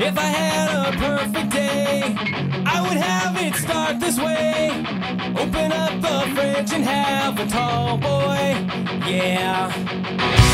If I had a perfect day, I would have it start this way. Open up the fridge and have a tall boy. Yeah.